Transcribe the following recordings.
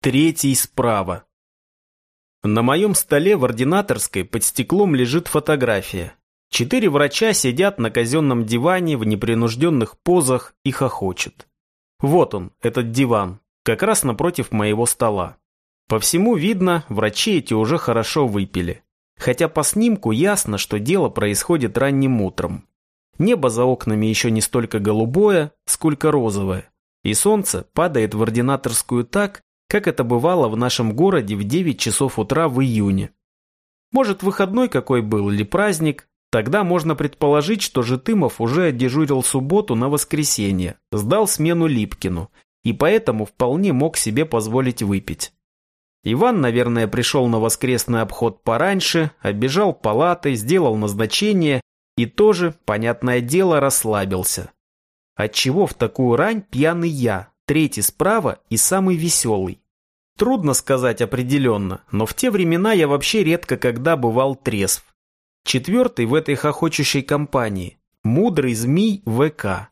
Третий справа. На моем столе в ординаторской под стеклом лежит фотография. Четыре врача сидят на казенном диване в непринужденных позах и хохочут. Вот он, этот диван, как раз напротив моего стола. По всему видно, врачи эти уже хорошо выпили. Хотя по снимку ясно, что дело происходит ранним утром. Небо за окнами еще не столько голубое, сколько розовое. И солнце падает в ординаторскую так, как это бывало в нашем городе в 9 часов утра в июне. Может, выходной какой был или праздник, тогда можно предположить, что Житымов уже дежурил субботу на воскресенье, сдал смену Липкину, и поэтому вполне мог себе позволить выпить. Иван, наверное, пришел на воскресный обход пораньше, оббежал палаты, сделал назначение и тоже, понятное дело, расслабился. Отчего в такую рань пьяный я, третий справа и самый веселый. Трудно сказать определенно, но в те времена я вообще редко когда бывал трезв. Четвертый в этой хохочущей компании – мудрый змей ВК.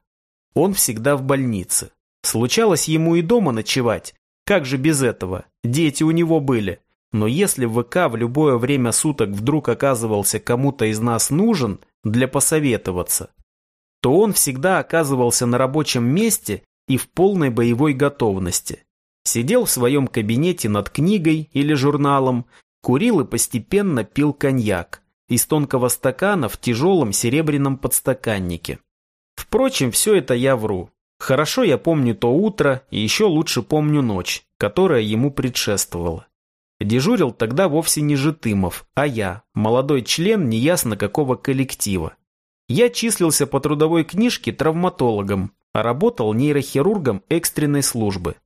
Он всегда в больнице. Случалось ему и дома ночевать. Как же без этого? Дети у него были. Но если ВК в любое время суток вдруг оказывался кому-то из нас нужен для посоветоваться, то он всегда оказывался на рабочем месте и в полной боевой готовности. Сидел в своем кабинете над книгой или журналом, курил и постепенно пил коньяк из тонкого стакана в тяжелом серебряном подстаканнике. Впрочем, все это я вру. Хорошо я помню то утро и еще лучше помню ночь, которая ему предшествовала. Дежурил тогда вовсе не Житымов, а я, молодой член неясно какого коллектива. Я числился по трудовой книжке травматологом, работал нейрохирургом экстренной службы.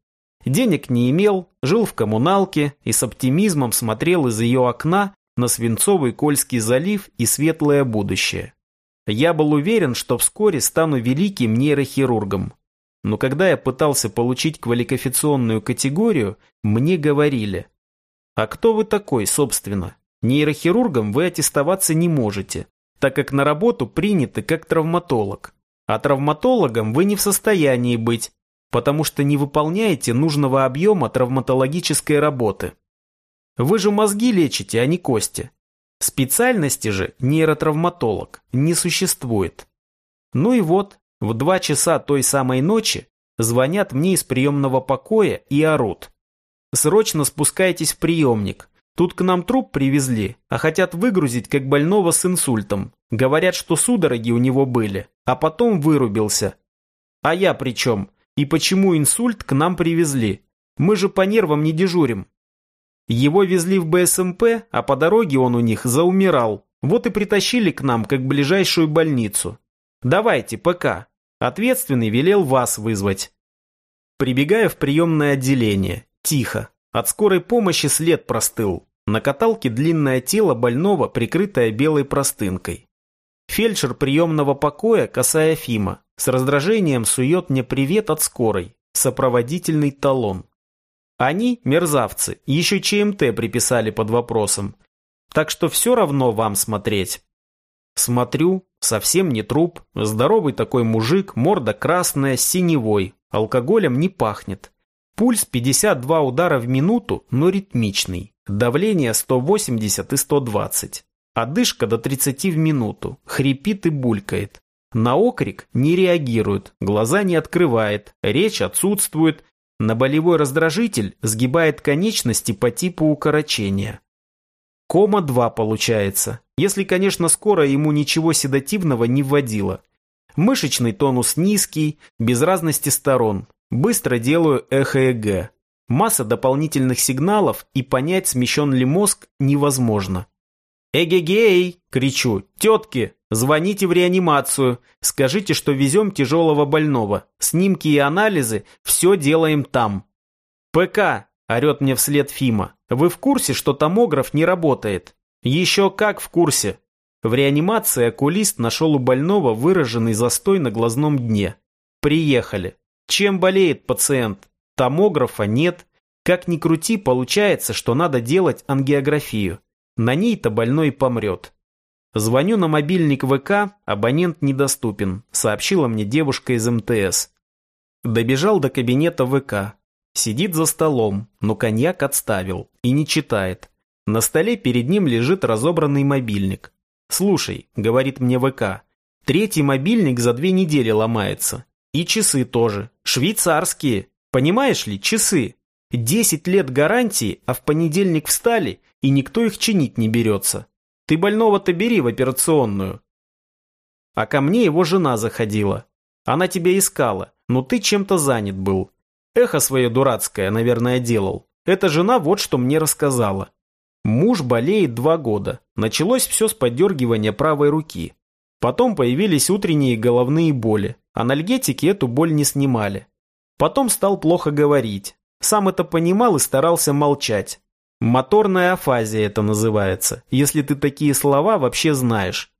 Денег не имел, жил в коммуналке и с оптимизмом смотрел из ее окна на свинцовый Кольский залив и светлое будущее. Я был уверен, что вскоре стану великим нейрохирургом. Но когда я пытался получить квалификационную категорию, мне говорили, а кто вы такой, собственно? Нейрохирургом вы аттестоваться не можете, так как на работу приняты как травматолог. А травматологом вы не в состоянии быть, потому что не выполняете нужного объема травматологической работы. Вы же мозги лечите, а не кости. Специальности же нейротравматолог не существует. Ну и вот, в два часа той самой ночи звонят мне из приемного покоя и орут. Срочно спускайтесь в приемник. Тут к нам труп привезли, а хотят выгрузить как больного с инсультом. Говорят, что судороги у него были, а потом вырубился. А я при чем? И почему инсульт к нам привезли? Мы же по нервам не дежурим. Его везли в БСМП, а по дороге он у них заумирал. Вот и притащили к нам, как ближайшую больницу. Давайте, ПК. Ответственный велел вас вызвать. Прибегая в приемное отделение. Тихо. От скорой помощи след простыл. На каталке длинное тело больного, прикрытое белой простынкой. Фельдшер приемного покоя, касая Фима, с раздражением сует мне привет от скорой, сопроводительный талон. Они, мерзавцы, еще ЧМТ приписали под вопросом. Так что все равно вам смотреть. Смотрю, совсем не труп, здоровый такой мужик, морда красная, синевой, алкоголем не пахнет. Пульс 52 удара в минуту, но ритмичный. Давление 180 и 120. Одышка до 30 в минуту. Хрипит и булькает. На окрик не реагирует, глаза не открывает, речь отсутствует. На болевой раздражитель сгибает конечности по типу укорочения. Кома 2 получается, если, конечно, скоро ему ничего седативного не вводило. Мышечный тонус низкий, без разности сторон, Быстро делаю эхо-ЭГ. Масса дополнительных сигналов, и понять, смещен ли мозг, невозможно. «Эгегей!» – кричу. «Тетки, звоните в реанимацию. Скажите, что везем тяжелого больного. Снимки и анализы – все делаем там». «ПК!» – орет мне вслед Фима. «Вы в курсе, что томограф не работает?» «Еще как в курсе!» В реанимации окулист нашел у больного выраженный застой на глазном дне. «Приехали. Чем болеет пациент? Томографа нет. Как ни крути, получается, что надо делать ангиографию. На ней-то больной помрет. Звоню на мобильник ВК, абонент недоступен, сообщила мне девушка из МТС. Добежал до кабинета ВК. Сидит за столом, но коньяк отставил и не читает. На столе перед ним лежит разобранный мобильник. «Слушай», — говорит мне ВК, — «третий мобильник за две недели ломается. И часы тоже. Швейцарские. Понимаешь ли, часы. Десять лет гарантии, а в понедельник встали, и никто их чинить не берется. Ты больного-то бери в операционную. А ко мне его жена заходила. Она тебя искала, но ты чем-то занят был. Эхо свое дурацкое, наверное, делал. Эта жена вот что мне рассказала. Муж болеет два года. Началось все с подергивания правой руки. Потом появились утренние головные боли. Анальгетики эту боль не снимали. Потом стал плохо говорить. Сам это понимал и старался молчать. Моторная афазия это называется, если ты такие слова вообще знаешь.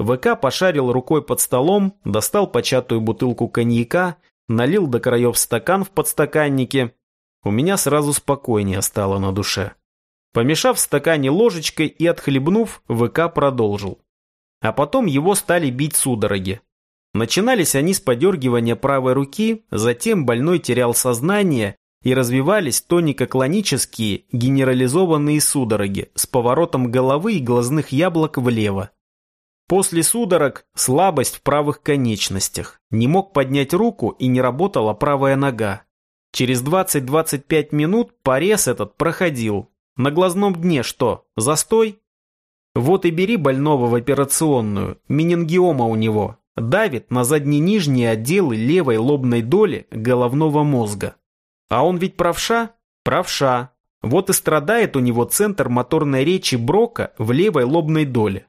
ВК пошарил рукой под столом, достал початую бутылку коньяка, налил до краев стакан в подстаканнике. У меня сразу спокойнее стало на душе. Помешав в стакане ложечкой и отхлебнув, ВК продолжил. А потом его стали бить судороги. Начинались они с подергивания правой руки, затем больной терял сознание и развивались тонико-клонические генерализованные судороги с поворотом головы и глазных яблок влево. После судорог слабость в правых конечностях. Не мог поднять руку и не работала правая нога. Через 20-25 минут порез этот проходил. На глазном дне что, застой? Вот и бери больного в операционную, менингиома у него. Давит на задне-нижние отделы левой лобной доли головного мозга. А он ведь правша? Правша. Вот и страдает у него центр моторной речи Брока в левой лобной доле.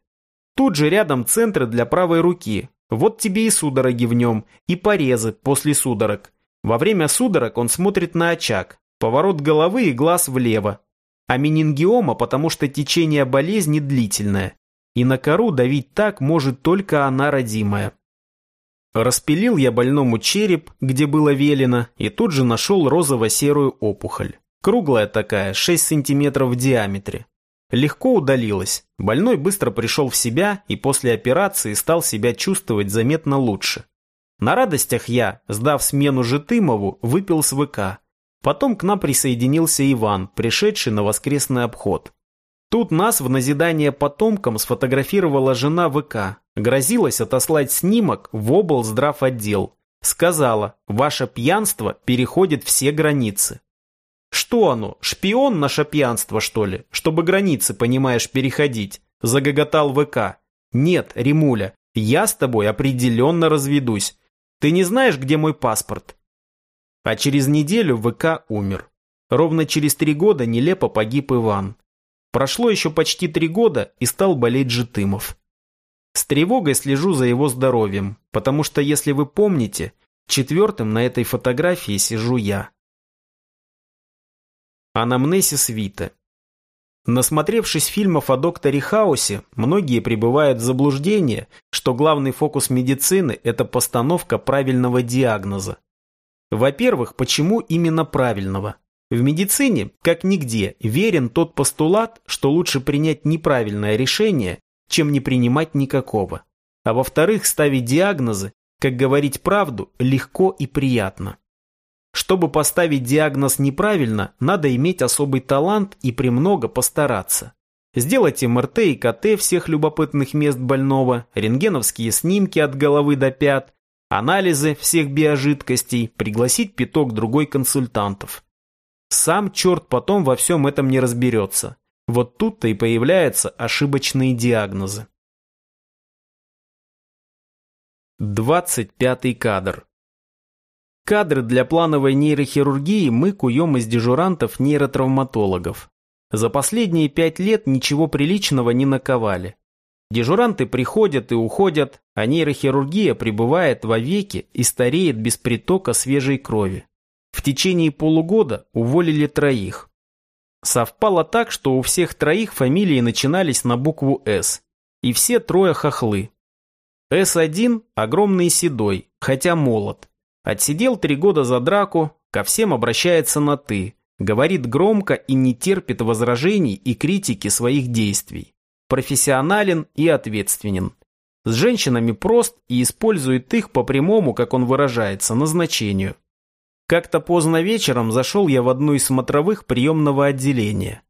Тут же рядом центры для правой руки. Вот тебе и судороги в нем, и порезы после судорог. Во время судорог он смотрит на очаг, поворот головы и глаз влево. А менингиома, потому что течение болезни длительное. И на кору давить так может только она родимая. Распилил я больному череп, где было велено, и тут же нашел розово-серую опухоль. Круглая такая, 6 сантиметров в диаметре. Легко удалилась. Больной быстро пришел в себя и после операции стал себя чувствовать заметно лучше. На радостях я, сдав смену Житымову, выпил с ВК. Потом к нам присоединился Иван, пришедший на воскресный обход. Тут нас в назидание потомкам сфотографировала жена ВК. Грозилась отослать снимок в облздрав отдел. Сказала, ваше пьянство переходит все границы. Что оно, шпион наше пьянство, что ли? Чтобы границы, понимаешь, переходить? Загоготал ВК. Нет, Римуля, я с тобой определенно разведусь. Ты не знаешь, где мой паспорт? А через неделю ВК умер. Ровно через три года нелепо погиб Иван. Прошло еще почти три года и стал болеть Житымов. С тревогой слежу за его здоровьем, потому что, если вы помните, четвертым на этой фотографии сижу я. Анамнесис Вита. Насмотревшись фильмов о докторе Хаусе, многие пребывают в заблуждение, что главный фокус медицины – это постановка правильного диагноза. Во-первых, почему именно правильного? В медицине, как нигде, верен тот постулат, что лучше принять неправильное решение, чем не принимать никакого. А во-вторых, ставить диагнозы, как говорить правду, легко и приятно. Чтобы поставить диагноз неправильно, надо иметь особый талант и премного постараться. Сделать МРТ и КТ всех любопытных мест больного, рентгеновские снимки от головы до пят, анализы всех биожидкостей, пригласить пяток другой консультантов. Сам черт потом во всем этом не разберется. Вот тут-то и появляются ошибочные диагнозы. 25 кадр. Кадры для плановой нейрохирургии мы куем из дежурантов-нейротравматологов. За последние пять лет ничего приличного не наковали. Дежуранты приходят и уходят, а нейрохирургия пребывает вовеки и стареет без притока свежей крови. В течение полугода уволили троих. Совпало так, что у всех троих фамилии начинались на букву «С», и все трое хохлы. С1 – огромный седой, хотя молод. Отсидел три года за драку, ко всем обращается на «ты», говорит громко и не терпит возражений и критики своих действий. Профессионален и ответственен. С женщинами прост и использует их по прямому, как он выражается, назначению. Как-то поздно вечером зашел я в одну из смотровых приемного отделения.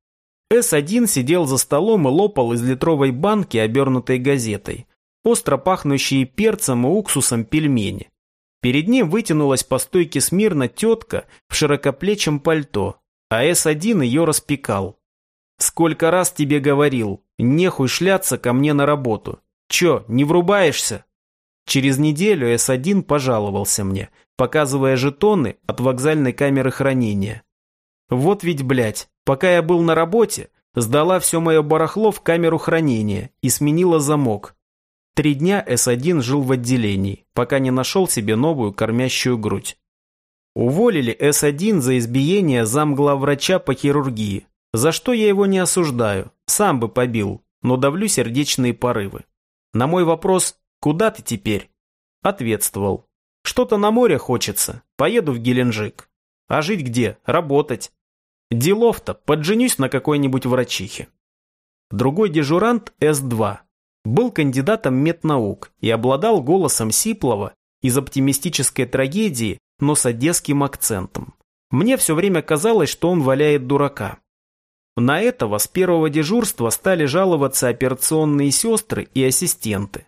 С-1 сидел за столом и лопал из литровой банки, обернутой газетой, остро пахнущие перцем и уксусом пельмени. Перед ним вытянулась по стойке смирно тетка в широкоплечем пальто, а С-1 ее распекал. «Сколько раз тебе говорил, нехуй шляться ко мне на работу. Че, не врубаешься?» Через неделю С-1 пожаловался мне, показывая жетоны от вокзальной камеры хранения. Вот ведь, блядь, пока я был на работе, сдала все мое барахло в камеру хранения и сменила замок. Три дня С1 жил в отделении, пока не нашел себе новую кормящую грудь. Уволили С1 за избиение замглавврача по хирургии, за что я его не осуждаю, сам бы побил, но давлю сердечные порывы. На мой вопрос «Куда ты теперь?» ответствовал «Что-то на море хочется, поеду в Геленджик». А жить где? Работать. Делов-то, подженюсь на какой-нибудь врачихе. Другой дежурант С2 был кандидатом меднаук и обладал голосом Сиплова из оптимистической трагедии, но с одесским акцентом. Мне все время казалось, что он валяет дурака. На этого с первого дежурства стали жаловаться операционные сестры и ассистенты.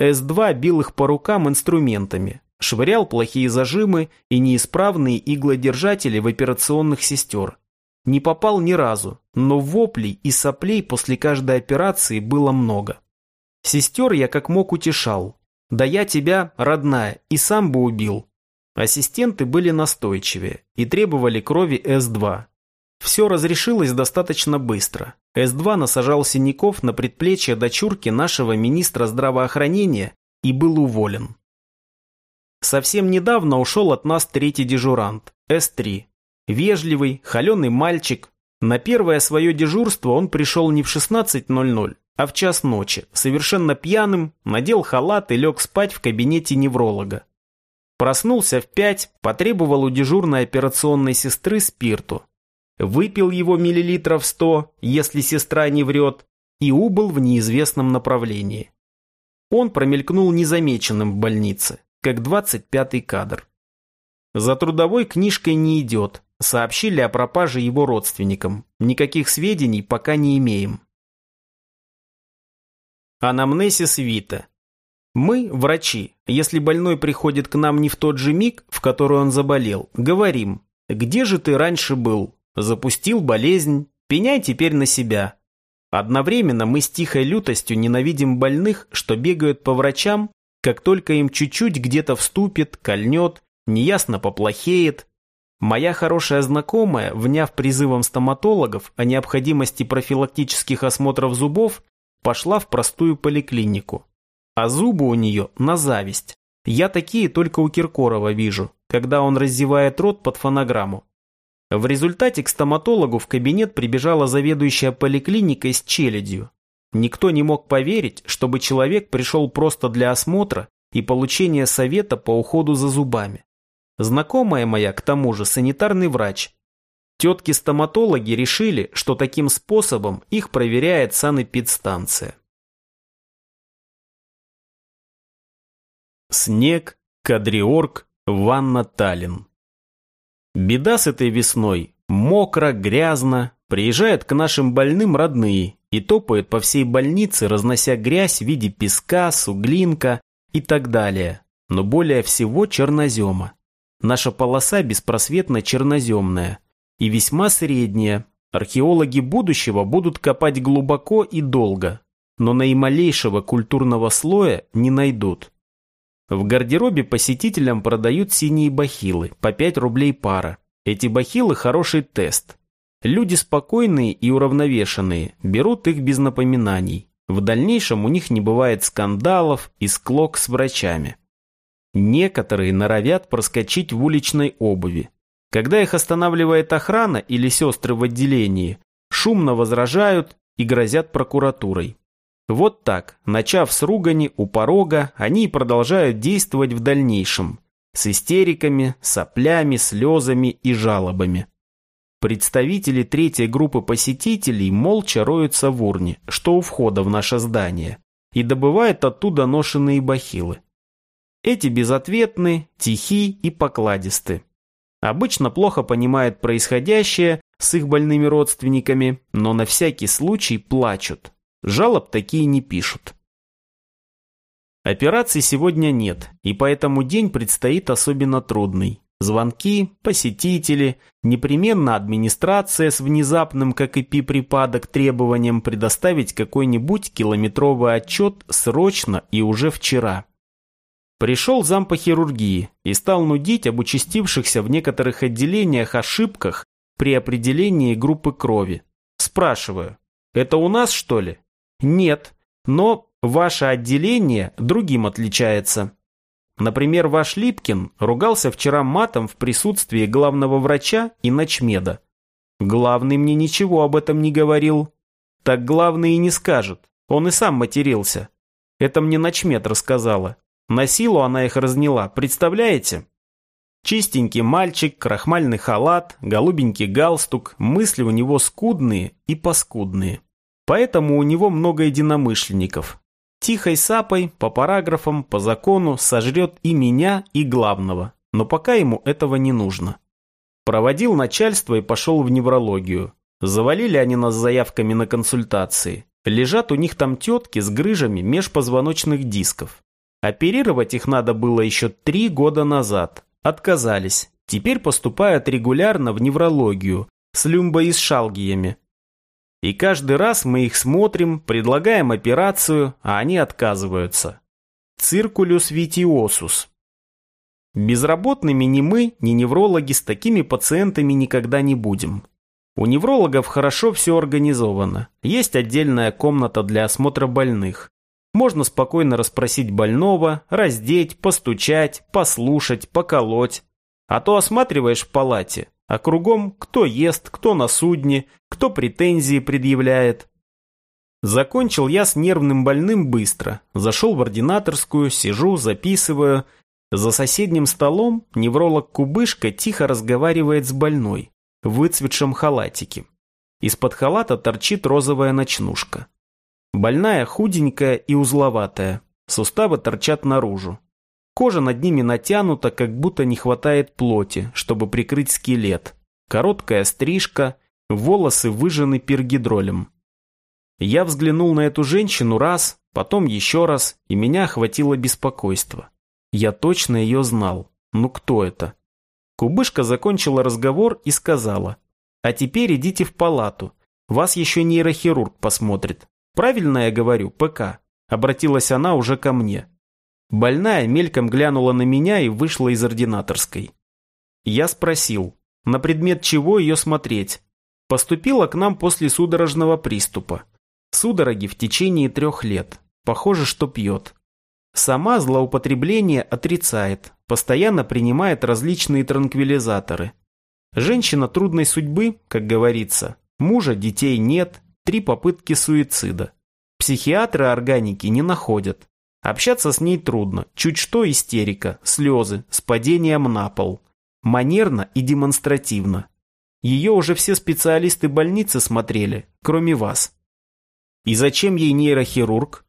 С2 бил их по рукам инструментами, швырял плохие зажимы и неисправные иглодержатели в операционных сестер. Не попал ни разу, но воплей и соплей после каждой операции было много. Сестер я как мог утешал. Да я тебя, родная, и сам бы убил. Ассистенты были настойчивее и требовали крови С2. Все разрешилось достаточно быстро. С2 насажал синяков на предплечье дочурки нашего министра здравоохранения и был уволен. Совсем недавно ушел от нас третий дежурант, С3. Вежливый, холеный мальчик. На первое свое дежурство он пришел не в 16.00, а в час ночи, совершенно пьяным, надел халат и лег спать в кабинете невролога. Проснулся в пять, потребовал у дежурной операционной сестры спирту. Выпил его миллилитров сто, если сестра не врет, и убыл в неизвестном направлении. Он промелькнул незамеченным в больнице, как двадцать пятый кадр. За трудовой книжкой не идет, сообщили о пропаже его родственникам. Никаких сведений пока не имеем. Анамнесис Вита. Мы, врачи, если больной приходит к нам не в тот же миг, в который он заболел, говорим, где же ты раньше был? Запустил болезнь, пеняй теперь на себя. Одновременно мы с тихой лютостью ненавидим больных, что бегают по врачам, как только им чуть-чуть где-то вступит, кольнет, неясно поплохеет. Моя хорошая знакомая, вняв призывом стоматологов о необходимости профилактических осмотров зубов, пошла в простую поликлинику. А зубы у нее на зависть. Я такие только у Киркорова вижу, когда он раздевает рот под фонограмму. В результате к стоматологу в кабинет прибежала заведующая поликлиникой с челядью. Никто не мог поверить, чтобы человек пришел просто для осмотра и получения совета по уходу за зубами. Знакомая моя, к тому же, санитарный врач, Тетки-стоматологи решили, что таким способом их проверяет санэпидстанция. Снег, Кадриорг, Ванна Таллин. Беда с этой весной. Мокро, грязно. Приезжают к нашим больным родные и топают по всей больнице, разнося грязь в виде песка, суглинка и так далее. Но более всего чернозема. Наша полоса беспросветно черноземная и весьма средняя. Археологи будущего будут копать глубоко и долго, но наималейшего культурного слоя не найдут. В гардеробе посетителям продают синие бахилы, по 5 рублей пара. Эти бахилы хороший тест. Люди спокойные и уравновешенные, берут их без напоминаний. В дальнейшем у них не бывает скандалов и склок с врачами. Некоторые норовят проскочить в уличной обуви, когда их останавливает охрана или сестры в отделении, шумно возражают и грозят прокуратурой. Вот так, начав с ругани у порога, они продолжают действовать в дальнейшем, с истериками, соплями, слезами и жалобами. Представители третьей группы посетителей молча роются в урне, что у входа в наше здание, и добывают оттуда ношенные бахилы. Эти безответны, тихи и покладисты. Обычно плохо понимают происходящее с их больными родственниками, но на всякий случай плачут. Жалоб такие не пишут. Операций сегодня нет, и поэтому день предстоит особенно трудный. Звонки, посетители, непременно администрация с внезапным, как и пи-припадок, требованием предоставить какой-нибудь километровый отчет срочно и уже вчера. Пришел зам по хирургии и стал нудить об участившихся в некоторых отделениях ошибках при определении группы крови. Спрашиваю, это у нас что ли? Нет, но ваше отделение другим отличается. Например, ваш Липкин ругался вчера матом в присутствии главного врача и ночмеда. Главный мне ничего об этом не говорил. Так главный и не скажет. Он и сам матерился. Это мне ночмед рассказала. На силу она их разняла, представляете? Чистенький мальчик, крахмальный халат, голубенький галстук, мысли у него скудные и паскудные. Поэтому у него много единомышленников. Тихой сапой, по параграфам, по закону сожрет и меня, и главного. Но пока ему этого не нужно. Проводил начальство и пошел в неврологию. Завалили они нас заявками на консультации. Лежат у них там тетки с грыжами межпозвоночных дисков. Оперировать их надо было еще три года назад. Отказались. Теперь поступают регулярно в неврологию с люмбоишиалгиями. И каждый раз мы их смотрим, предлагаем операцию, а они отказываются. Circulus vitiosus. Безработными ни мы, ни неврологи с такими пациентами никогда не будем. У неврологов хорошо все организовано. Есть отдельная комната для осмотра больных. Можно спокойно расспросить больного, раздеть, постучать, послушать, поколоть. А то осматриваешь в палате, а кругом кто ест, кто на судне, кто претензии предъявляет. Закончил я с нервным больным быстро. Зашел в ординаторскую, сижу, записываю. За соседним столом невролог Кубышка тихо разговаривает с больной, в выцветшем халатике. Из-под халата торчит розовая ночнушка. Больная худенькая и узловатая, суставы торчат наружу. Кожа над ними натянута, как будто не хватает плоти, чтобы прикрыть скелет. Короткая стрижка, волосы выжжены пергидролем. Я взглянул на эту женщину раз, потом еще раз, и меня охватило беспокойство. Я точно ее знал. Ну кто это? Кубышка закончила разговор и сказала, «А теперь идите в палату. Вас еще нейрохирург посмотрит. Правильно я говорю, ПК?» Обратилась она уже ко мне. Больная мельком глянула на меня и вышла из ординаторской. Я спросил, на предмет чего ее смотреть. Поступила к нам после судорожного приступа. Судороги в течение трех лет. Похоже, что пьет. Сама злоупотребление отрицает, постоянно принимает различные транквилизаторы. Женщина трудной судьбы, как говорится. Мужа, детей нет, три попытки суицида. Психиатры органики не находят. Общаться с ней трудно. Чуть что истерика, слезы, с падением на пол. Манерно и демонстративно. Ее уже все специалисты больницы смотрели, кроме вас. И зачем ей нейрохирург?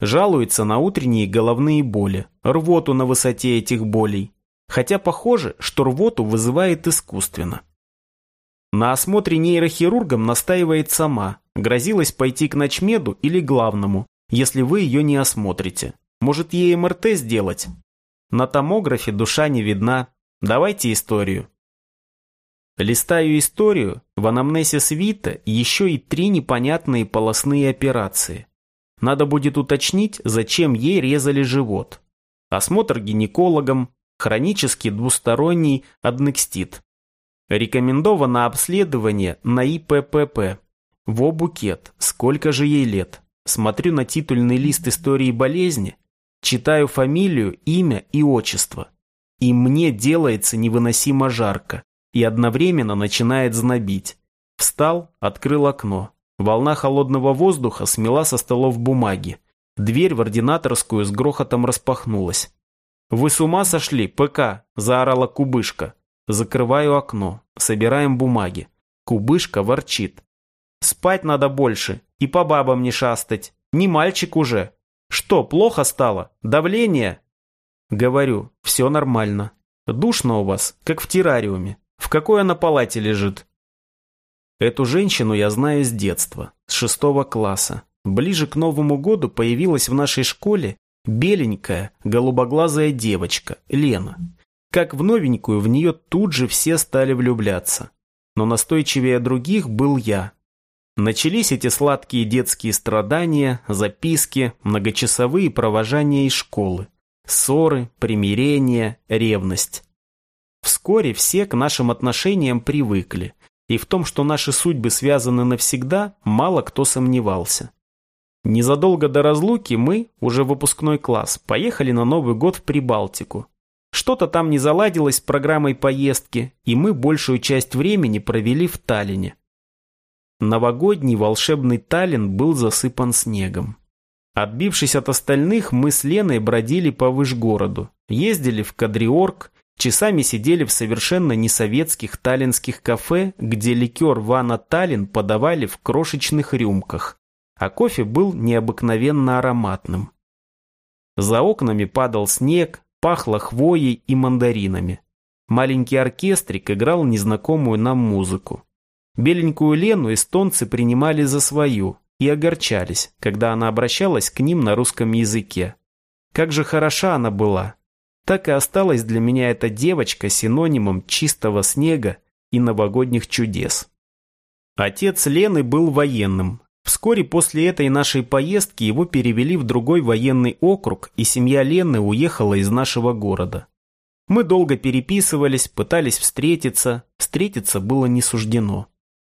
Жалуется на утренние головные боли, рвоту на высоте этих болей. Хотя похоже, что рвоту вызывает искусственно. На осмотре нейрохирургом настаивает сама, грозилась пойти к ночмеду или главному, если вы ее не осмотрите. Может, ей МРТ сделать? На томографе душа не видна. Давайте историю. Листаю историю, в анамнезе свита еще и три непонятные полостные операции. Надо будет уточнить, зачем ей резали живот. Осмотр гинекологом, хронический двусторонний аднекстит. Рекомендовано обследование на ИППП. Во букет, сколько же ей лет? Смотрю на титульный лист истории болезни, читаю фамилию, имя и отчество. И мне делается невыносимо жарко, и одновременно начинает знобить. Встал, открыл окно. Волна холодного воздуха смела со столов бумаги. Дверь в ординаторскую с грохотом распахнулась. «Вы с ума сошли, ПК!» – заорала Кубышка. Закрываю окно, собираем бумаги. Кубышка ворчит. «Спать надо больше, и по бабам не шастать. Не мальчик уже. Что, плохо стало? Давление? Говорю, все нормально. Душно у вас, как в террариуме. В какой она палате лежит?» Эту женщину я знаю с детства, с шестого класса. Ближе к Новому году появилась в нашей школе беленькая, голубоглазая девочка, Лена. Как в новенькую, в нее тут же все стали влюбляться. Но настойчивее других был я. Начались эти сладкие детские страдания, записки, многочасовые провожания из школы. Ссоры, примирения, ревность. Вскоре все к нашим отношениям привыкли, и в том, что наши судьбы связаны навсегда, мало кто сомневался. Незадолго до разлуки мы, уже выпускной класс, поехали на Новый год в Прибалтику. Что-то там не заладилось с программой поездки, и мы большую часть времени провели в Таллине. Новогодний волшебный Таллин был засыпан снегом. Отбившись от остальных, мы с Леной бродили по Вышгороду, ездили в Кадриорг, часами сидели в совершенно несоветских таллинских кафе, где ликер Вана Таллин подавали в крошечных рюмках, а кофе был необыкновенно ароматным. За окнами падал снег, пахло хвоей и мандаринами. Маленький оркестрик играл незнакомую нам музыку. Беленькую Лену эстонцы принимали за свою, и огорчались, когда она обращалась к ним на русском языке. Как же хороша она была. Так и осталась для меня эта девочка синонимом чистого снега и новогодних чудес. Отец Лены был военным. Вскоре после этой нашей поездки его перевели в другой военный округ, и семья Лены уехала из нашего города. Мы долго переписывались, пытались встретиться, встретиться было не суждено.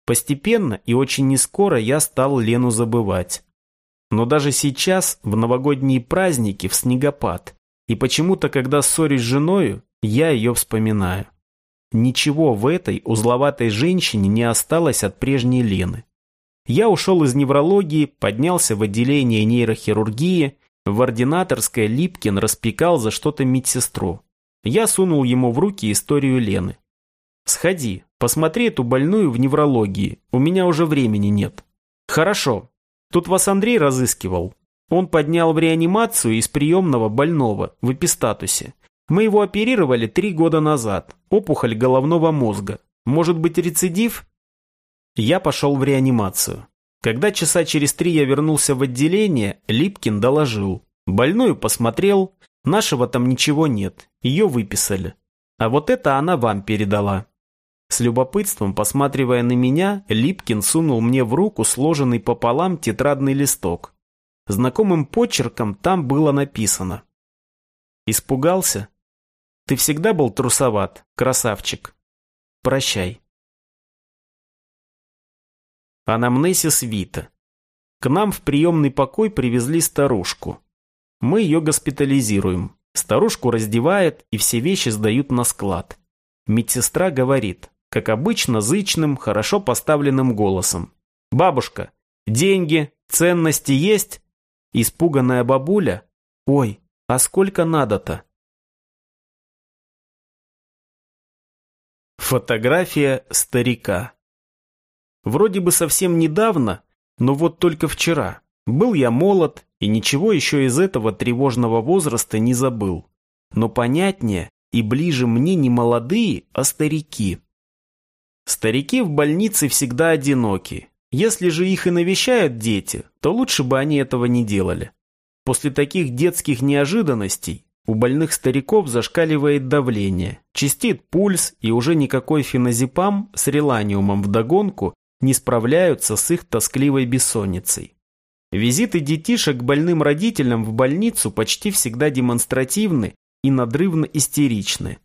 Постепенно и очень нескоро я стал Лену забывать. Но даже сейчас, в новогодние праздники, в снегопад, и почему-то, когда ссорюсь с женою, я ее вспоминаю. Ничего в этой узловатой женщине не осталось от прежней Лены. Я ушел из неврологии, поднялся в отделение нейрохирургии, в ординаторское Липкин распекал за что-то медсестру. Я сунул ему в руки историю Лены. «Сходи, посмотри эту больную в неврологии, у меня уже времени нет». «Хорошо. Тут вас Андрей разыскивал. Он поднял в реанимацию из приемного больного в эпистатусе. Мы его оперировали три года назад. Опухоль головного мозга. Может быть рецидив?» Я пошел в реанимацию. Когда часа через три я вернулся в отделение, Липкин доложил. Больную посмотрел, нашего там ничего нет, ее выписали. А вот это она вам передала. С любопытством, посматривая на меня, Липкин сунул мне в руку сложенный пополам тетрадный листок. Знакомым почерком там было написано. «Испугался? Ты всегда был трусоват, красавчик. Прощай». Анамнесис Вита. К нам в приемный покой привезли старушку. Мы ее госпитализируем. Старушку раздевают и все вещи сдают на склад. Медсестра говорит, как обычно, зычным, хорошо поставленным голосом. «Бабушка, деньги, ценности есть?» Испуганная бабуля. «Ой, а сколько надо-то?» Фотография старика. Вроде бы совсем недавно, но вот только вчера. Был я молод и ничего еще из этого тревожного возраста не забыл. Но понятнее и ближе мне не молодые, а старики. Старики в больнице всегда одиноки. Если же их и навещают дети, то лучше бы они этого не делали. После таких детских неожиданностей у больных стариков зашкаливает давление, чистит пульс и уже никакой феназепам с реланиумом вдогонку не справляются с их тоскливой бессонницей. Визиты детишек к больным родителям в больницу почти всегда демонстративны и надрывно истеричны.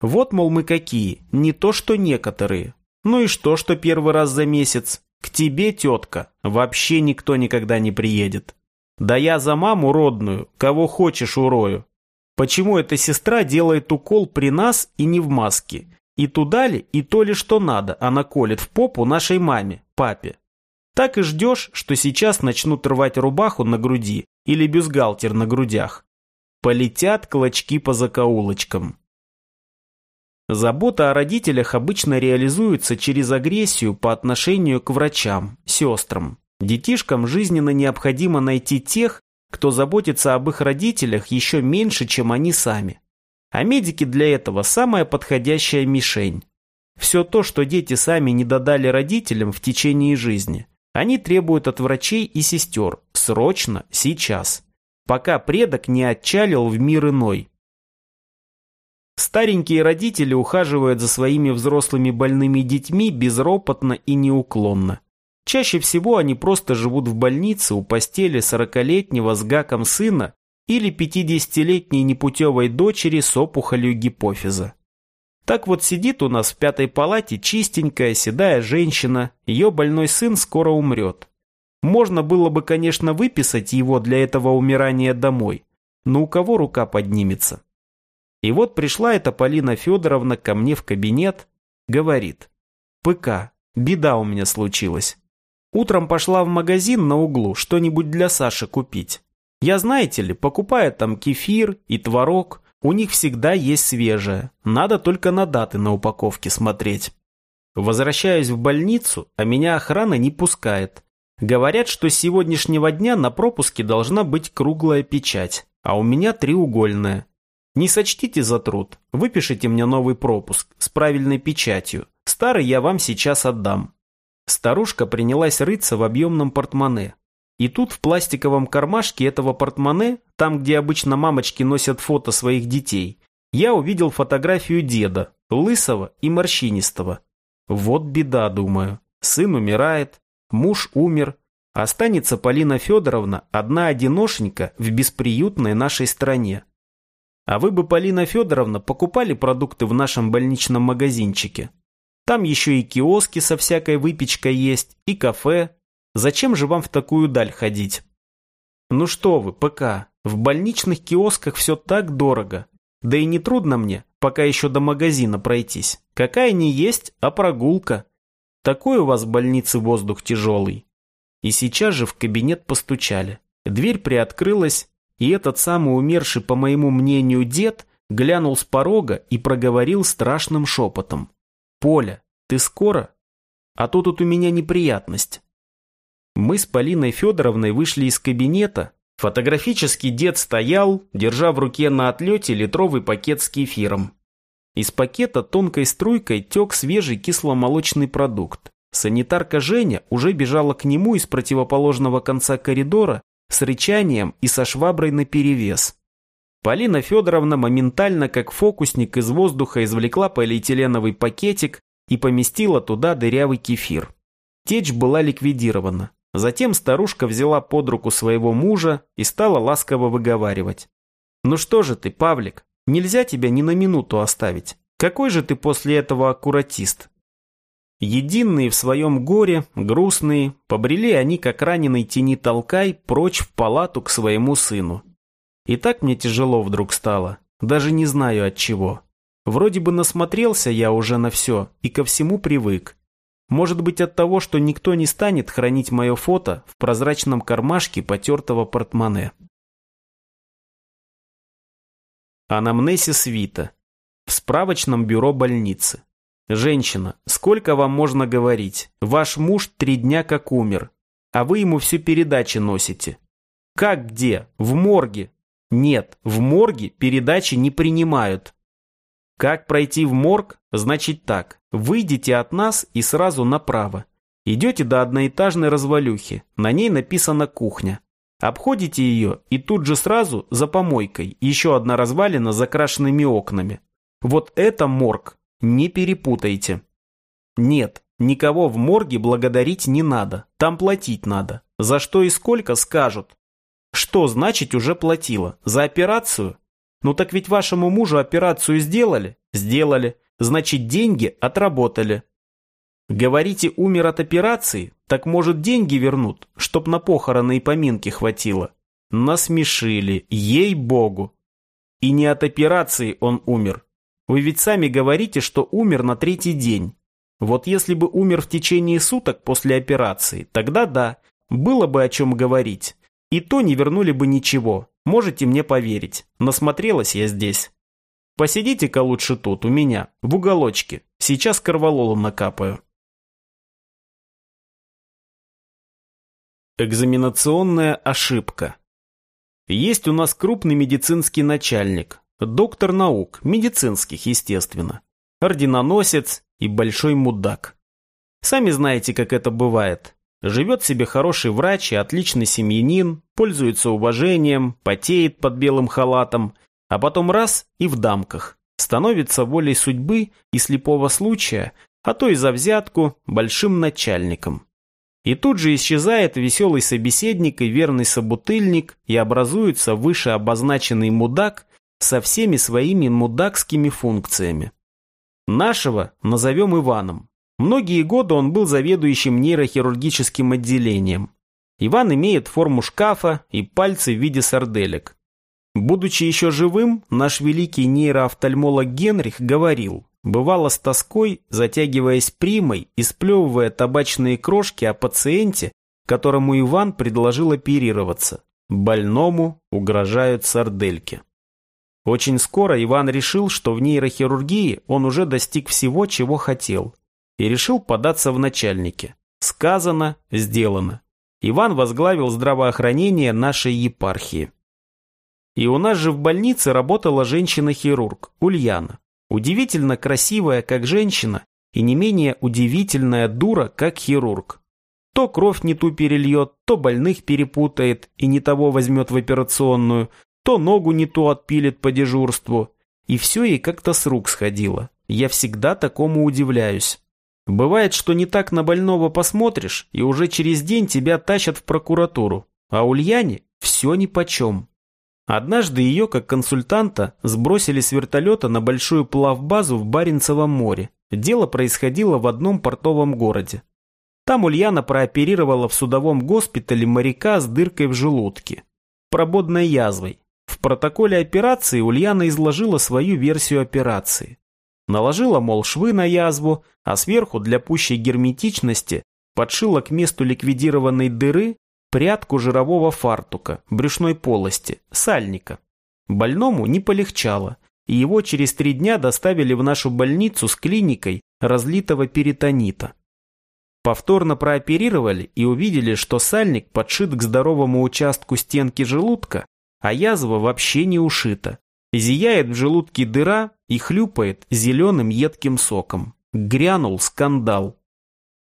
Вот, мол, мы какие, не то что некоторые, ну и что, что первый раз за месяц? К тебе, тетка, вообще никто никогда не приедет. Да я за маму родную, кого хочешь урою. Почему эта сестра делает укол при нас и не в маске? И туда ли, и то ли что надо, она колет в попу нашей маме, папе. Так и ждешь, что сейчас начнут рвать рубаху на груди или бюстгальтер на грудях. Полетят клочки по закоулочкам. Забота о родителях обычно реализуется через агрессию по отношению к врачам, сестрам. Детишкам жизненно необходимо найти тех, кто заботится об их родителях еще меньше, чем они сами. А медики для этого самая подходящая мишень. Все то, что дети сами не додали родителям в течение жизни, они требуют от врачей и сестер срочно, сейчас, пока предок не отчалил в мир иной. Старенькие родители ухаживают за своими взрослыми больными детьми безропотно и неуклонно. Чаще всего они просто живут в больнице у постели сорокалетнего с гаком сына или пятидесятилетней непутевой дочери с опухолью гипофиза. Так вот сидит у нас в пятой палате чистенькая седая женщина, ее больной сын скоро умрет. Можно было бы, конечно, выписать его для этого умирания домой, но у кого рука поднимется? И вот пришла эта Полина Федоровна ко мне в кабинет, говорит, «ПК, беда у меня случилась. Утром пошла в магазин на углу что-нибудь для Саши купить. Я, знаете ли, покупаю там кефир и творог, у них всегда есть свежее, надо только на даты на упаковке смотреть. Возвращаюсь в больницу, а меня охрана не пускает. Говорят, что с сегодняшнего дня на пропуске должна быть круглая печать, а у меня треугольная. Не сочтите за труд, выпишите мне новый пропуск с правильной печатью. Старый я вам сейчас отдам. Старушка принялась рыться в объемном портмоне. И тут в пластиковом кармашке этого портмоне, там, где обычно мамочки носят фото своих детей, я увидел фотографию деда, лысого и морщинистого. Вот беда, думаю. Сын умирает, муж умер, останется Полина Федоровна одна одиношенька в бесприютной нашей стране. А вы бы, Полина Федоровна, покупали продукты в нашем больничном магазинчике? Там еще и киоски со всякой выпечкой есть, и кафе, Зачем же вам в такую даль ходить? Ну что вы, ПК, в больничных киосках все так дорого. Да и не трудно мне, пока еще до магазина пройтись. Какая не есть, а прогулка. Такой у вас в больнице воздух тяжелый. И сейчас же в кабинет постучали. Дверь приоткрылась, и этот самый умерший, по моему мнению, дед глянул с порога и проговорил страшным шепотом. «Поля, ты скоро? А то тут у меня неприятность». Мы с Полиной Федоровной вышли из кабинета. Фотографический дед стоял, держа в руке на отлете литровый пакет с кефиром. Из пакета тонкой струйкой тек свежий кисломолочный продукт. Санитарка Женя уже бежала к нему из противоположного конца коридора с рычанием и со шваброй наперевес. Полина Федоровна моментально, как фокусник из воздуха, извлекла полиэтиленовый пакетик и поместила туда дырявый кефир. Течь была ликвидирована. Затем старушка взяла под руку своего мужа и стала ласково выговаривать. «Ну что же ты, Павлик, нельзя тебя ни на минуту оставить. Какой же ты после этого аккуратист?» Единые в своем горе, грустные, побрели они, как раненый тени толкай, прочь в палату к своему сыну. И так мне тяжело вдруг стало, даже не знаю от чего. Вроде бы насмотрелся я уже на все и ко всему привык. Может быть от того, что никто не станет хранить мое фото в прозрачном кармашке потертого портмоне. Анамнесис Вита. В справочном бюро больницы. Женщина, сколько вам можно говорить? Ваш муж три дня как умер, а вы ему всю передачи носите. Как где? В морге. Нет, в морге передачи не принимают. Как пройти в морг? Значит так. Выйдите от нас и сразу направо. Идете до одноэтажной развалюхи. На ней написано «кухня». Обходите ее и тут же сразу за помойкой еще одна развалина с закрашенными окнами. Вот это морг. Не перепутайте. Нет, никого в морге благодарить не надо. Там платить надо. За что и сколько скажут. Что значит уже платила? За операцию? Ну так ведь вашему мужу операцию сделали? Сделали. Значит, деньги отработали. Говорите, умер от операции? Так может деньги вернут, чтоб на похороны и поминки хватило? Насмешили, ей-богу. И не от операции он умер. Вы ведь сами говорите, что умер на третий день. Вот если бы умер в течение суток после операции, тогда да, было бы о чем говорить. И то не вернули бы ничего. Можете мне поверить. Насмотрелась я здесь. Посидите-ка лучше тут, у меня, в уголочке. Сейчас корвалолу накапаю. Экзаменационная ошибка. Есть у нас крупный медицинский начальник. Доктор наук, медицинских, естественно, орденоносец и большой мудак. Сами знаете, как это бывает. Живет себе хороший врач и отличный семьянин, пользуется уважением, потеет под белым халатом, а потом раз и в дамках. Становится волей судьбы и слепого случая, а то и за взятку, большим начальником. И тут же исчезает веселый собеседник и верный собутыльник, и образуется выше обозначенный мудак со всеми своими мудакскими функциями. Нашего назовем Иваном. Многие годы он был заведующим нейрохирургическим отделением. Иван имеет форму шкафа и пальцы в виде сарделек. Будучи еще живым, наш великий нейроофтальмолог Генрих говорил, бывало с тоской, затягиваясь примой и сплевывая табачные крошки о пациенте, которому Иван предложил оперироваться. Больному угрожают сардельки. Очень скоро Иван решил, что в нейрохирургии он уже достиг всего, чего хотел, и решил податься в начальники. Сказано, сделано. Иван возглавил здравоохранение нашей епархии. И у нас же в больнице работала женщина-хирург, Ульяна. Удивительно красивая, как женщина, и не менее удивительная дура, как хирург. То кровь не ту перельет, то больных перепутает и не того возьмет в операционную, то ногу не ту отпилит по дежурству. И все ей как-то с рук сходило. Я всегда такому удивляюсь. Бывает, что не так на больного посмотришь, и уже через день тебя тащат в прокуратуру. А Ульяне все нипочем. Однажды ее, как консультанта, сбросили с вертолета на большую плавбазу в Баренцевом море. Дело происходило в одном портовом городе. Там Ульяна прооперировала в судовом госпитале моряка с дыркой в желудке, прободной язвой. Протоколе операции Ульяна изложила свою версию операции. Наложила, мол, швы на язву, а сверху для пущей герметичности подшила к месту ликвидированной дыры прядку жирового фартука, брюшной полости, сальника. Больному не полегчало, и его через три дня доставили в нашу больницу с клиникой разлитого перитонита. Повторно прооперировали и увидели, что сальник подшит к здоровому участку стенки желудка, а язва вообще не ушита. Зияет в желудке дыра и хлюпает зеленым едким соком. Грянул скандал.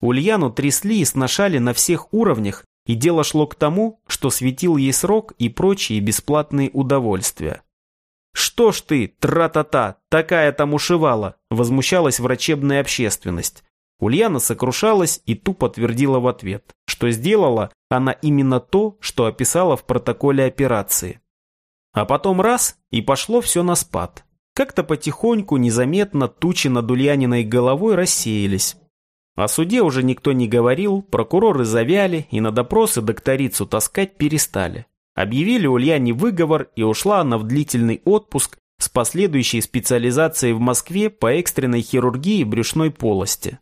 Ульяну трясли и сношали на всех уровнях, и дело шло к тому, что светил ей срок и прочие бесплатные удовольствия. «Что ж ты, тра-та-та, такая там ушивала!» – возмущалась врачебная общественность. Ульяна сокрушалась и тупо твердила в ответ, что сделала она именно то, что описала в протоколе операции. А потом раз, и пошло все на спад. Как-то потихоньку, незаметно, тучи над Ульяниной головой рассеялись. О суде уже никто не говорил, прокуроры завяли и на допросы докторицу таскать перестали. Объявили Ульяне выговор, и ушла она в длительный отпуск с последующей специализацией в Москве по экстренной хирургии брюшной полости.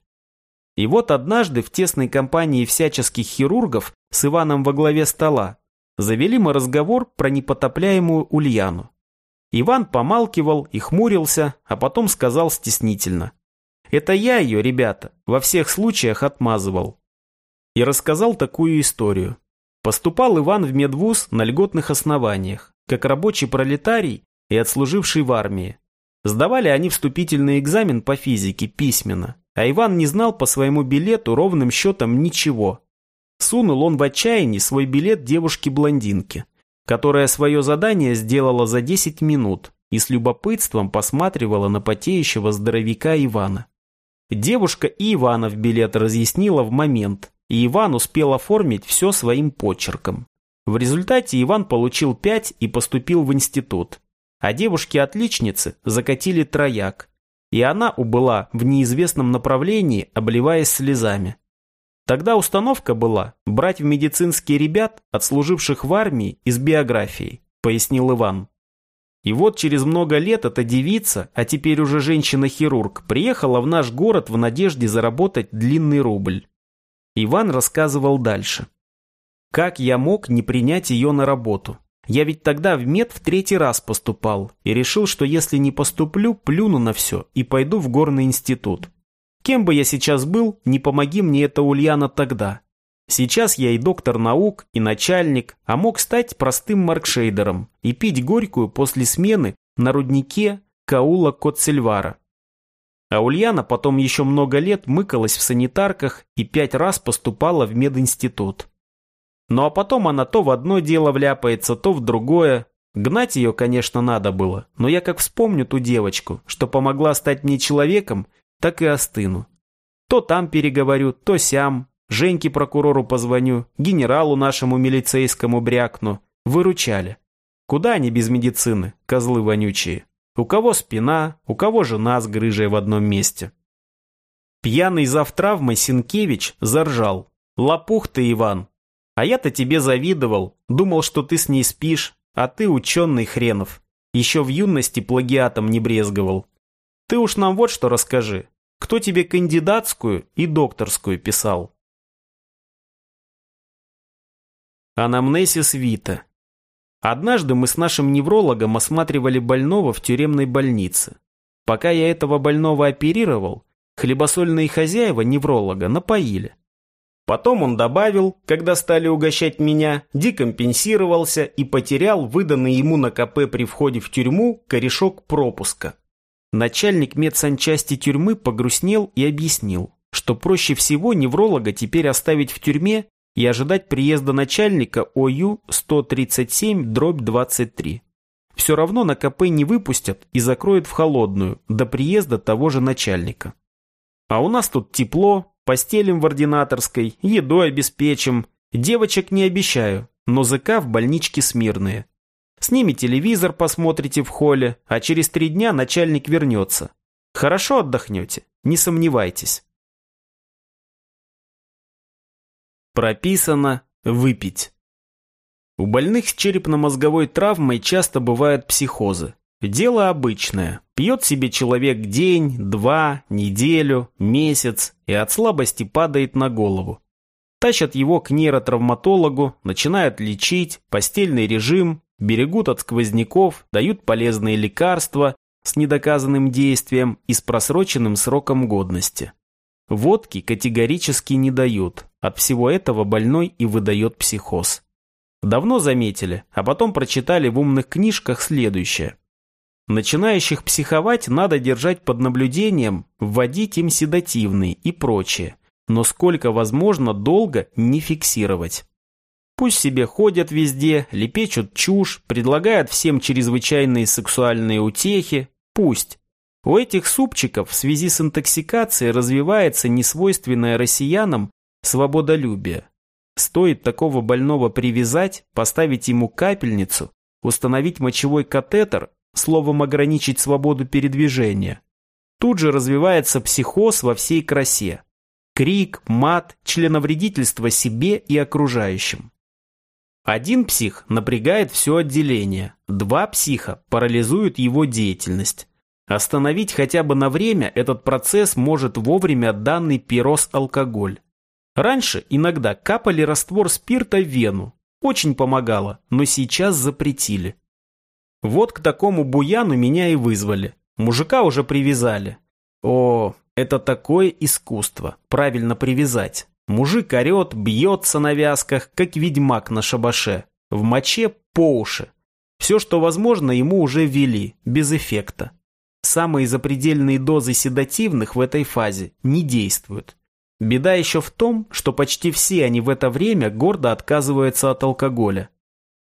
И вот однажды в тесной компании всяческих хирургов с Иваном во главе стола Завели мы разговор про непотопляемую Ульяну. Иван помалкивал и хмурился, а потом сказал стеснительно. «Это я ее, ребята, во всех случаях отмазывал». И рассказал такую историю. Поступал Иван в медвуз на льготных основаниях, как рабочий пролетарий и отслуживший в армии. Сдавали они вступительный экзамен по физике письменно, а Иван не знал по своему билету ровным счетом ничего, Сунул он в отчаянии свой билет девушке-блондинке, которая свое задание сделала за 10 минут и с любопытством посматривала на потеющего здоровяка Ивана. Девушка и Ивана в билет разъяснила в момент, и Иван успел оформить все своим почерком. В результате Иван получил 5 и поступил в институт, а девушки-отличницы закатили трояк, и она убыла в неизвестном направлении, обливаясь слезами. Тогда установка была брать в медицинские ребят, отслуживших в армии, из биографии, пояснил Иван. И вот через много лет эта девица, а теперь уже женщина-хирург, приехала в наш город в надежде заработать длинный рубль. Иван рассказывал дальше. Как я мог не принять ее на работу? Я ведь тогда в мед в третий раз поступал и решил, что если не поступлю, плюну на все и пойду в горный институт. Кем бы я сейчас был, не помоги мне это Ульяна тогда. Сейчас я и доктор наук, и начальник, а мог стать простым маркшейдером и пить горькую после смены на руднике Каула Коцельвара. А Ульяна потом еще много лет мыкалась в санитарках и пять раз поступала в мединститут. Ну а потом она то в одно дело вляпается, то в другое. Гнать ее, конечно, надо было, но я как вспомню ту девочку, что помогла стать мне человеком, так и остыну. То там переговорю, то сям, Женьке прокурору позвоню, генералу нашему милицейскому брякну. Выручали. Куда они без медицины, козлы вонючие? У кого спина, у кого жена с грыжей в одном месте. Пьяный завтравмой Синкевич заржал. Лопух ты, Иван. А я-то тебе завидовал, думал, что ты с ней спишь, а ты ученый хренов. Еще в юности плагиатом не брезговал. Ты уж нам вот что расскажи. Кто тебе кандидатскую и докторскую писал? Анамнесис Вита. Однажды мы с нашим неврологом осматривали больного в тюремной больнице. Пока я этого больного оперировал, хлебосольные хозяева невролога напоили. Потом он добавил, когда стали угощать меня, декомпенсировался и потерял выданный ему на КП при входе в тюрьму корешок пропуска. Начальник медсанчасти тюрьмы погрустнел и объяснил, что проще всего невролога теперь оставить в тюрьме и ожидать приезда начальника ОЮ-137-23. Все равно на КП не выпустят и закроют в холодную до приезда того же начальника. А у нас тут тепло, постелим в ординаторской, едой обеспечим. Девочек не обещаю, но ЗК в больничке смирные. С ними телевизор посмотрите в холле, а через три дня начальник вернется. Хорошо отдохнете, не сомневайтесь. Прописано выпить. У больных с черепно-мозговой травмой часто бывают психозы. Дело обычное. Пьет себе человек день, два, неделю, месяц и от слабости падает на голову. Тащат его к нейротравматологу, начинают лечить, постельный режим, берегут от сквозняков, дают полезные лекарства с недоказанным действием и с просроченным сроком годности. Водки категорически не дают. От всего этого больной и выдает психоз. Давно заметили, а потом прочитали в умных книжках следующее. Начинающих психовать надо держать под наблюдением, вводить им седативные и прочее, но сколько возможно долго не фиксировать. Пусть себе ходят везде, лепечут чушь, предлагают всем чрезвычайные сексуальные утехи, пусть. У этих супчиков в связи с интоксикацией развивается несвойственное россиянам свободолюбие. Стоит такого больного привязать, поставить ему капельницу, установить мочевой катетер, словом ограничить свободу передвижения. Тут же развивается психоз во всей красе. Крик, мат, членовредительство себе и окружающим. Один псих напрягает все отделение, два психа парализуют его деятельность. Остановить хотя бы на время этот процесс может вовремя данный пирос-алкоголь. Раньше иногда капали раствор спирта в вену. Очень помогало, но сейчас запретили. Вот к такому буяну меня и вызвали. Мужика уже привязали. О, это такое искусство, правильно привязать. Мужик орет, бьется на вязках, как ведьмак на шабаше. В моче по уши. Все, что возможно, ему уже ввели, без эффекта. Самые запредельные дозы седативных в этой фазе не действуют. Беда еще в том, что почти все они в это время гордо отказываются от алкоголя.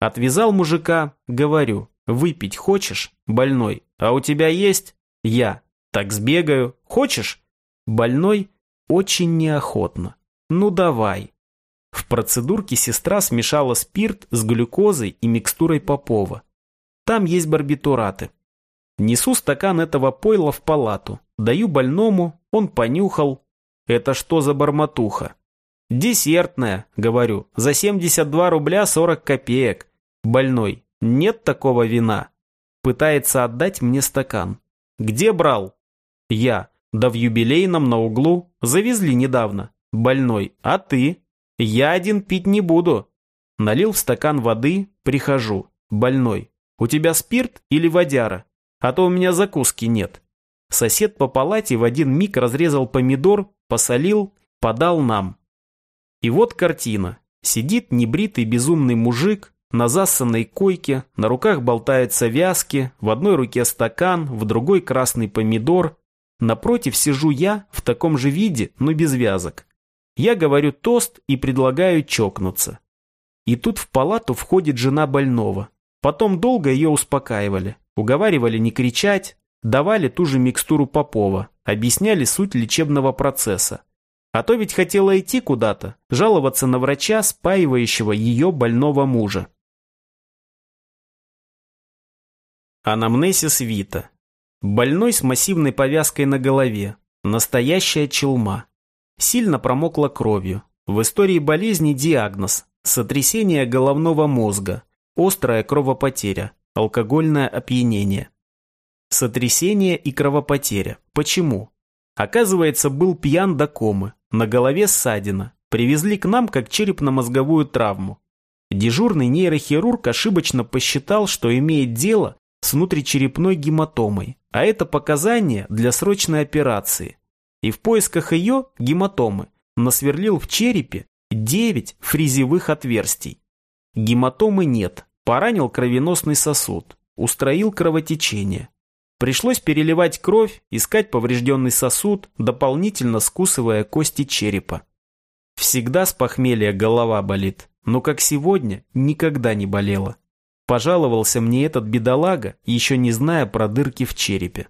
Отвязал мужика, говорю, выпить хочешь? Больной. А у тебя есть? Я. Так сбегаю. Хочешь? Больной очень неохотно. Ну давай. В процедурке сестра смешала спирт с глюкозой и микстурой Попова. Там есть барбитураты. Несу стакан этого пойла в палату, даю больному, он понюхал. Это что за барматуха? Десертная, говорю, за 72 рубля 40 копеек. Больной, нет такого вина. Пытается отдать мне стакан. Где брал? Я. Да в юбилейном на углу. Завезли недавно. Больной. А ты? Я один пить не буду. Налил в стакан воды, прихожу. Больной. У тебя спирт или водяра? а то у меня закуски нет. Сосед по палате в один миг разрезал помидор, посолил, подал нам. И вот картина. Сидит небритый безумный мужик, на засанной койке, на руках болтаются вязки, в одной руке стакан, в другой красный помидор. Напротив сижу я в таком же виде, но без вязок. Я говорю тост и предлагаю чокнуться. И тут в палату входит жена больного. Потом долго ее успокаивали, уговаривали не кричать, давали ту же микстуру Попова, объясняли суть лечебного процесса. А то ведь хотела идти куда-то, жаловаться на врача, спаивающего ее больного мужа. Анамнесис Вита. Больной с массивной повязкой на голове. Настоящая челма. Сильно промокла кровью. В истории болезни диагноз – сотрясение головного мозга, острая кровопотеря, алкогольное опьянение. Сотрясение и кровопотеря. Почему? Оказывается, был пьян до комы, на голове ссадина. Привезли к нам как черепно-мозговую травму. Дежурный нейрохирург ошибочно посчитал, что имеет дело с внутричерепной гематомой, а это показание для срочной операции. И в поисках ее, гематомы, насверлил в черепе 9 фрезевых отверстий. Гематомы нет, поранил кровеносный сосуд, устроил кровотечение. Пришлось переливать кровь, искать поврежденный сосуд, дополнительно скусывая кости черепа. Всегда с похмелья голова болит, но как сегодня никогда не болела. Пожаловался мне этот бедолага, еще не зная про дырки в черепе.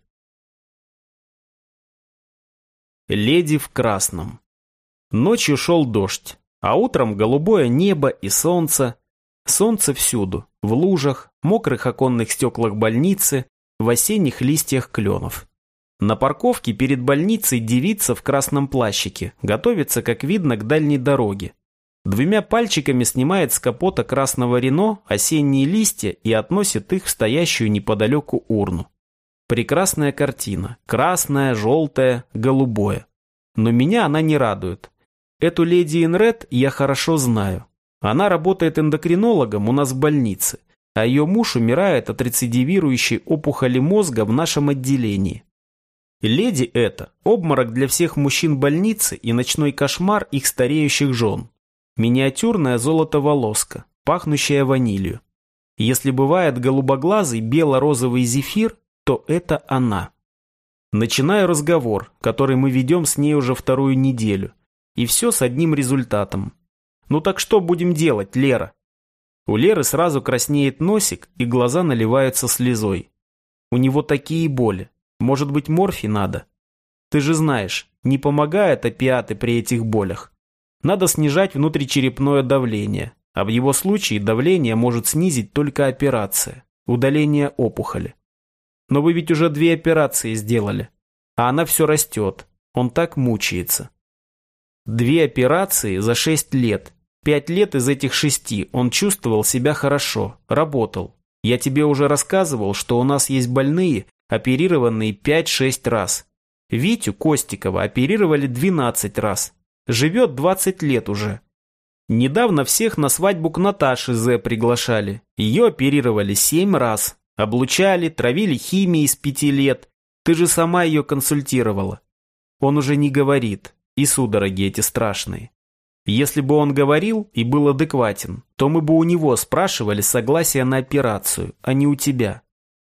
Леди в красном. Ночью шел дождь, а утром голубое небо и солнце. Солнце всюду, в лужах, мокрых оконных стеклах больницы, в осенних листьях кленов. На парковке перед больницей девица в красном плащике, готовится, как видно, к дальней дороге. Двумя пальчиками снимает с капота красного Рено осенние листья и относит их в стоящую неподалеку урну. Прекрасная картина. Красная, желтая, голубое. Но меня она не радует. Эту леди Инред я хорошо знаю. Она работает эндокринологом у нас в больнице, а ее муж умирает от рецидивирующей опухоли мозга в нашем отделении. Леди эта – обморок для всех мужчин больницы и ночной кошмар их стареющих жен. Миниатюрная золотоволоска, пахнущая ванилью. Если бывает голубоглазый бело-розовый зефир, то это она. Начинаю разговор, который мы ведем с ней уже вторую неделю. И все с одним результатом. Ну так что будем делать, Лера? У Леры сразу краснеет носик и глаза наливаются слезой. У него такие боли. Может быть, морфий надо? Ты же знаешь, не помогают опиаты при этих болях. Надо снижать внутричерепное давление, а в его случае давление может снизить только операция, удаление опухоли. Но вы ведь уже две операции сделали, а она все растет, он так мучается. Две операции за шесть лет. Пять лет из этих шести он чувствовал себя хорошо, работал. Я тебе уже рассказывал, что у нас есть больные, оперированные 5-6 раз. Витю Костикова оперировали 12 раз. Живет 20 лет уже. Недавно всех на свадьбу к Наташе З приглашали. Ее оперировали 7 раз. Облучали, травили химией с 5 лет. Ты же сама ее консультировала. Он уже не говорит. И судороги эти страшные. Если бы он говорил и был адекватен, то мы бы у него спрашивали согласие на операцию, а не у тебя.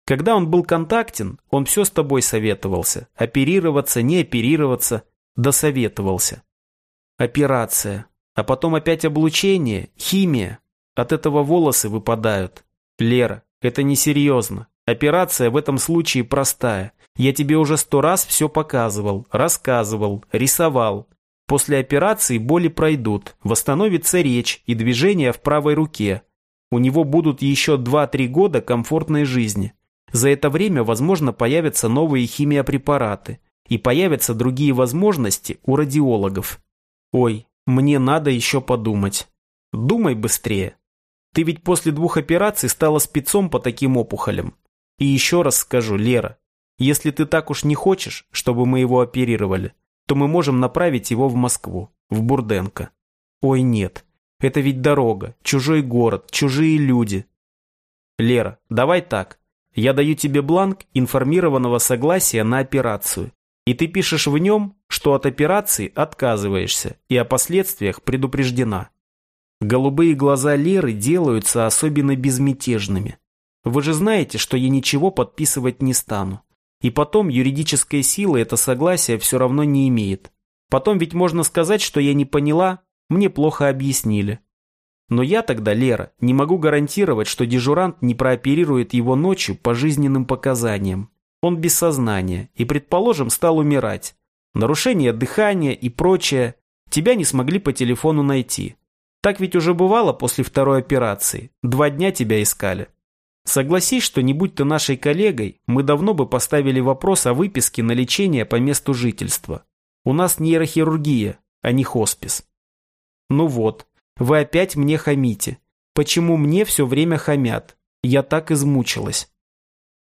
Когда он был контактен, он все с тобой советовался. Оперироваться, не оперироваться, досоветовался. Операция. А потом опять облучение, химия. От этого волосы выпадают. Лера, это несерьезно. Операция в этом случае простая. Я тебе уже сто раз все показывал, рассказывал, рисовал. После операции боли пройдут, восстановится речь и движение в правой руке. У него будут еще 2-3 года комфортной жизни. За это время, возможно, появятся новые химиопрепараты. И появятся другие возможности у радиологов. Ой, мне надо еще подумать. Думай быстрее. Ты ведь после двух операций стала спецом по таким опухолям. И еще раз скажу, Лера, если ты так уж не хочешь, чтобы мы его оперировали, то мы можем направить его в Москву, в Бурденко. Ой, нет, это ведь дорога, чужой город, чужие люди. Лера, давай так. Я даю тебе бланк информированного согласия на операцию. И ты пишешь в нем, что от операции отказываешься и о последствиях предупреждена. Голубые глаза Леры делаются особенно безмятежными. Вы же знаете, что я ничего подписывать не стану. И потом юридической силы это согласие все равно не имеет. Потом ведь можно сказать, что я не поняла, мне плохо объяснили. Но я тогда, Лера, не могу гарантировать, что дежурант не прооперирует его ночью по жизненным показаниям. Он без сознания и, предположим, стал умирать. Нарушение дыхания и прочее. Тебя не смогли по телефону найти. Так ведь уже бывало после второй операции. Два дня тебя искали. Согласись, что не будь ты нашей коллегой, мы давно бы поставили вопрос о выписке на лечение по месту жительства. У нас нейрохирургия, а не хоспис. Ну вот, вы опять мне хамите. Почему мне все время хамят? Я так измучилась.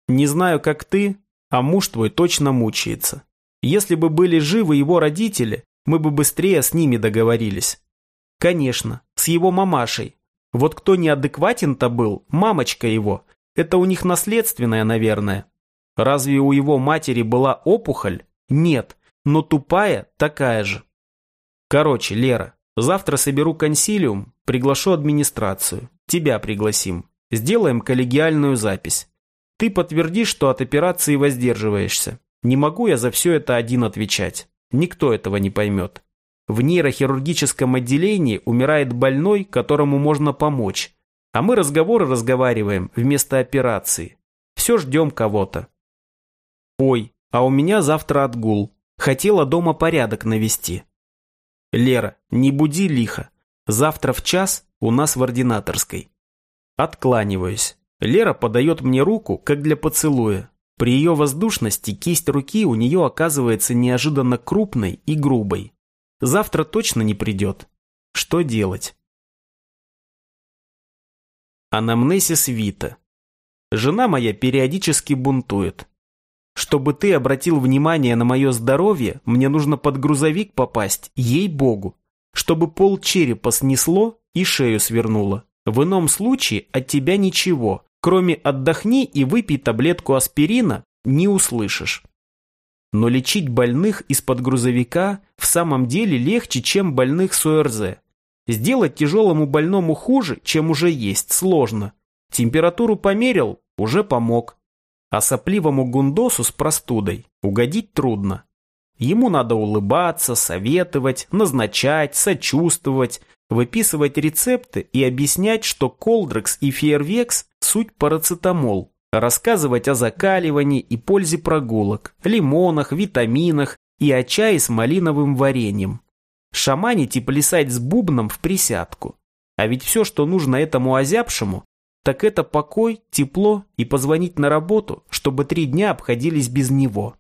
Не знаю, как ты, а муж твой точно мучается. Если бы были живы его родители, мы бы быстрее с ними договорились. Конечно, с его мамашей. Вот кто неадекватен-то был, мамочка его. Это у них наследственное, наверное. Разве у его матери была опухоль? Нет, но тупая такая же. Короче, Лера, Завтра соберу консилиум, приглашу администрацию. Тебя пригласим. Сделаем коллегиальную запись. Ты подтвердишь, что от операции воздерживаешься. Не могу я за все это один отвечать. Никто этого не поймет. В нейрохирургическом отделении умирает больной, которому можно помочь. А мы разговоры разговариваем вместо операции. Все ждем кого-то. Ой, а у меня завтра отгул. Хотела дома порядок навести. «Лера, не буди лихо. Завтра в час у нас в ординаторской». Откланиваюсь. Лера подает мне руку, как для поцелуя. При ее воздушности кисть руки у нее оказывается неожиданно крупной и грубой. Завтра точно не придет. Что делать? Анамнесис Вита. Жена моя периодически бунтует. Чтобы ты обратил внимание на мое здоровье, мне нужно под грузовик попасть, ей-богу. Чтобы пол черепа снесло и шею свернуло. В ином случае от тебя ничего, кроме «отдохни и выпей таблетку аспирина» не услышишь. Но лечить больных из-под грузовика в самом деле легче, чем больных с ОРЗ. Сделать тяжелому больному хуже, чем уже есть, сложно. Температуру померил, уже помог. А сопливому гундосу с простудой угодить трудно. Ему надо улыбаться, советовать, назначать, сочувствовать, выписывать рецепты и объяснять, что колдрекс и фейервекс – суть парацетамол, рассказывать о закаливании и пользе прогулок, лимонах, витаминах и о чае с малиновым вареньем. Шаманить и плясать с бубном в присядку. А ведь все, что нужно этому озябшему, так это покой, тепло и позвонить на работу, чтобы три дня обходились без него.